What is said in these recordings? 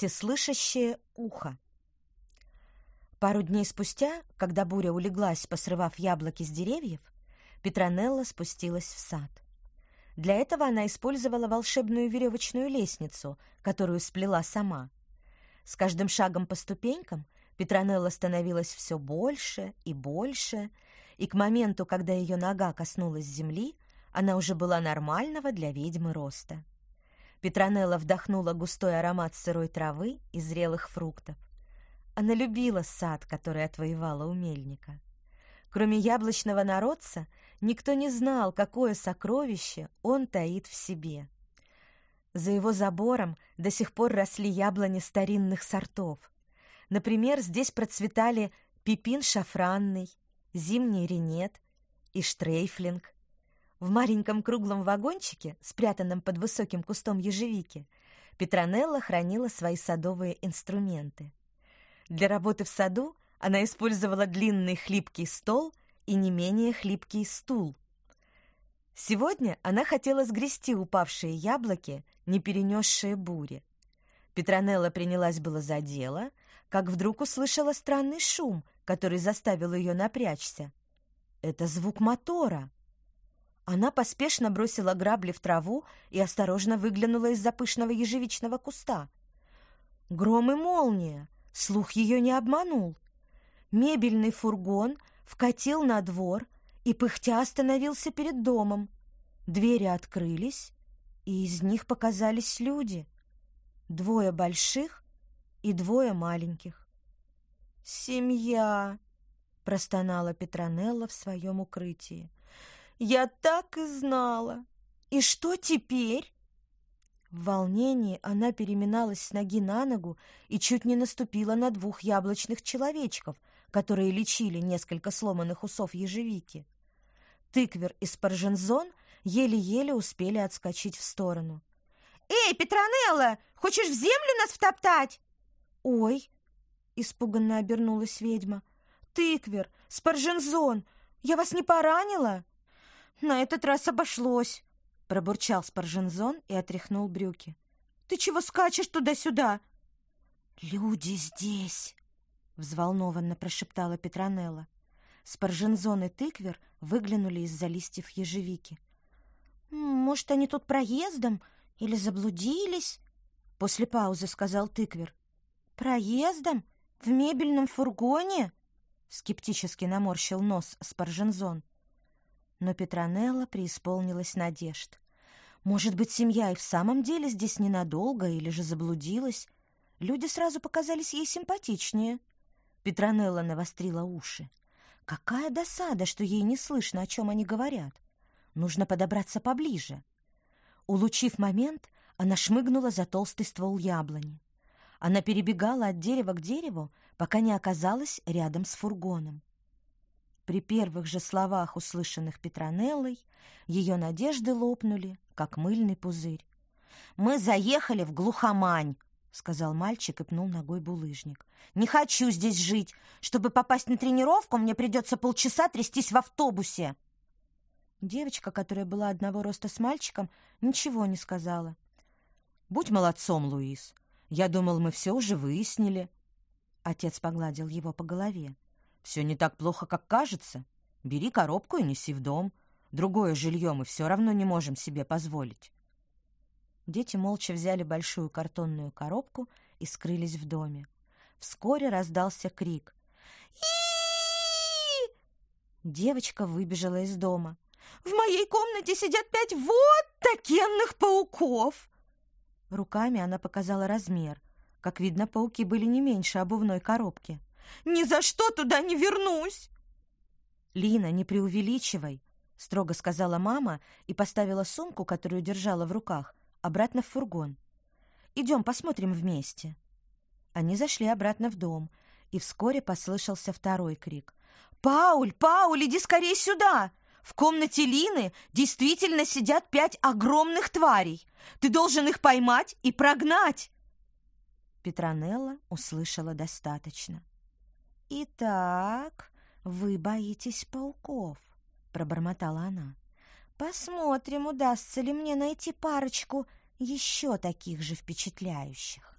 Всеслышащее ухо. Пару дней спустя, когда буря улеглась, посрывав яблоки с деревьев, Петронелла спустилась в сад. Для этого она использовала волшебную веревочную лестницу, которую сплела сама. С каждым шагом по ступенькам Петронелла становилась все больше и больше, и к моменту, когда ее нога коснулась земли, она уже была нормального для ведьмы роста. Петронелла вдохнула густой аромат сырой травы и зрелых фруктов. Она любила сад, который отвоевала у мельника. Кроме яблочного народца, никто не знал, какое сокровище он таит в себе. За его забором до сих пор росли яблони старинных сортов. Например, здесь процветали пипин шафранный, зимний ренет и штрейфлинг. В маленьком круглом вагончике, спрятанном под высоким кустом ежевики, Петронелла хранила свои садовые инструменты. Для работы в саду она использовала длинный хлипкий стол и не менее хлипкий стул. Сегодня она хотела сгрести упавшие яблоки, не перенесшие бури. Петронелла принялась было за дело, как вдруг услышала странный шум, который заставил ее напрячься. Это звук мотора. Она поспешно бросила грабли в траву и осторожно выглянула из-за пышного ежевичного куста. Гром и молния! Слух ее не обманул. Мебельный фургон вкатил на двор и пыхтя остановился перед домом. Двери открылись, и из них показались люди. Двое больших и двое маленьких. «Семья!» — простонала Петронелла в своем укрытии. «Я так и знала! И что теперь?» В волнении она переминалась с ноги на ногу и чуть не наступила на двух яблочных человечков, которые лечили несколько сломанных усов ежевики. Тыквер и Спаржензон еле-еле успели отскочить в сторону. «Эй, Петронелла, хочешь в землю нас втоптать?» «Ой!» — испуганно обернулась ведьма. «Тыквер, Спаржензон, я вас не поранила?» «На этот раз обошлось», — пробурчал Спаржензон и отряхнул брюки. «Ты чего скачешь туда-сюда?» «Люди здесь!» взволнованно прошептала Петронелла. Спаржензон и тыквер выглянули из-за листьев ежевики. «Может, они тут проездом или заблудились?» После паузы сказал тыквер. «Проездом? В мебельном фургоне?» Скептически наморщил нос Спаржензон. Но Петронелла преисполнилась надежд. Может быть, семья и в самом деле здесь ненадолго или же заблудилась? Люди сразу показались ей симпатичнее. Петронелла навострила уши. Какая досада, что ей не слышно, о чем они говорят. Нужно подобраться поближе. Улучив момент, она шмыгнула за толстый ствол яблони. Она перебегала от дерева к дереву, пока не оказалась рядом с фургоном. При первых же словах, услышанных Петронеллой, ее надежды лопнули, как мыльный пузырь. «Мы заехали в глухомань!» — сказал мальчик и пнул ногой булыжник. «Не хочу здесь жить. Чтобы попасть на тренировку, мне придется полчаса трястись в автобусе». Девочка, которая была одного роста с мальчиком, ничего не сказала. «Будь молодцом, Луис. Я думал, мы все уже выяснили». Отец погладил его по голове. «Все не так плохо, как кажется. Бери коробку и неси в дом. Другое жилье мы все равно не можем себе позволить». Дети молча взяли большую картонную коробку и скрылись в доме. Вскоре раздался крик. Девочка выбежала из дома. «В моей комнате сидят пять вот такенных пауков!» Руками она показала размер. Как видно, пауки были не меньше обувной коробки. «Ни за что туда не вернусь!» «Лина, не преувеличивай!» — строго сказала мама и поставила сумку, которую держала в руках, обратно в фургон. «Идем, посмотрим вместе». Они зашли обратно в дом, и вскоре послышался второй крик. «Пауль, Пауль, иди скорее сюда! В комнате Лины действительно сидят пять огромных тварей. Ты должен их поймать и прогнать!» Петронелла услышала достаточно. «Итак, вы боитесь пауков», — пробормотала она. Посмотрим, удастся ли мне найти парочку еще таких же впечатляющих.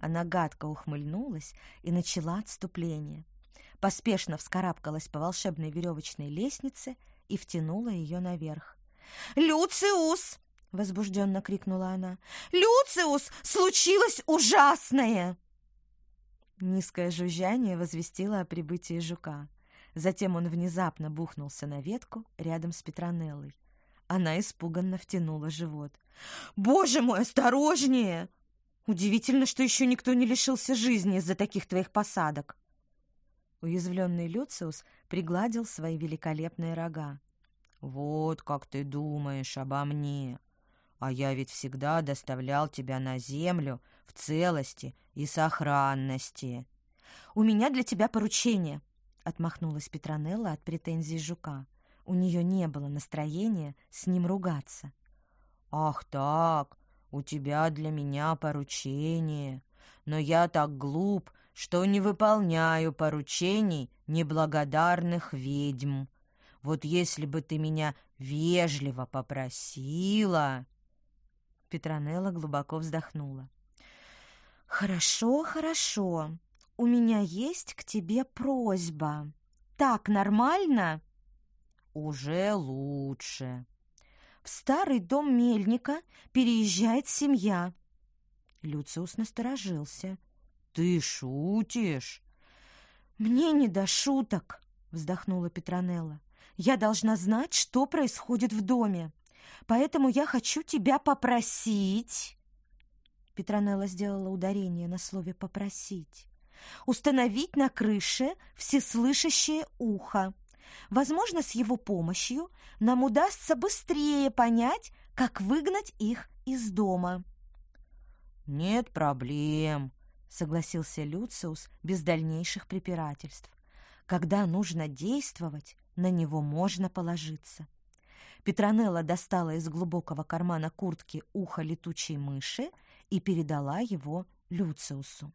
Она гадко ухмыльнулась и начала отступление. Поспешно вскарабкалась по волшебной веревочной лестнице и втянула ее наверх. «Люциус!» — возбужденно крикнула она. «Люциус! Случилось ужасное!» Низкое жужжание возвестило о прибытии жука. Затем он внезапно бухнулся на ветку рядом с Петронеллой. Она испуганно втянула живот. «Боже мой, осторожнее! Удивительно, что еще никто не лишился жизни из-за таких твоих посадок!» Уязвленный Люциус пригладил свои великолепные рога. «Вот как ты думаешь обо мне! А я ведь всегда доставлял тебя на землю в целости и сохранности!» «У меня для тебя поручение!» — отмахнулась Петронелла от претензий жука. У нее не было настроения с ним ругаться. «Ах так, у тебя для меня поручение, но я так глуп, что не выполняю поручений неблагодарных ведьм. Вот если бы ты меня вежливо попросила...» Петронелла глубоко вздохнула. «Хорошо, хорошо. У меня есть к тебе просьба. Так нормально?» «Уже лучше», в старый дом мельника переезжает семья. Люциус насторожился. «Ты шутишь?» «Мне не до шуток», — вздохнула Петронелла. «Я должна знать, что происходит в доме. Поэтому я хочу тебя попросить...» Петронелла сделала ударение на слове «попросить». «Установить на крыше всеслышащее ухо. Возможно, с его помощью нам удастся быстрее понять, как выгнать их из дома. «Нет проблем», — согласился Люциус без дальнейших препирательств. «Когда нужно действовать, на него можно положиться». Петронелла достала из глубокого кармана куртки ухо летучей мыши и передала его Люциусу.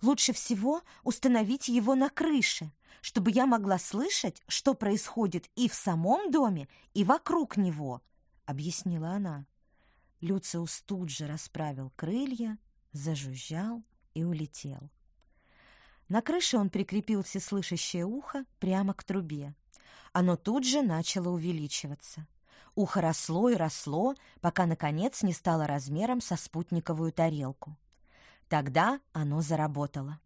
«Лучше всего установить его на крыше, чтобы я могла слышать, что происходит и в самом доме, и вокруг него», — объяснила она. Люциус тут же расправил крылья, зажужжал и улетел. На крыше он прикрепил всеслышащее ухо прямо к трубе. Оно тут же начало увеличиваться. Ухо росло и росло, пока, наконец, не стало размером со спутниковую тарелку. Тогда оно заработало.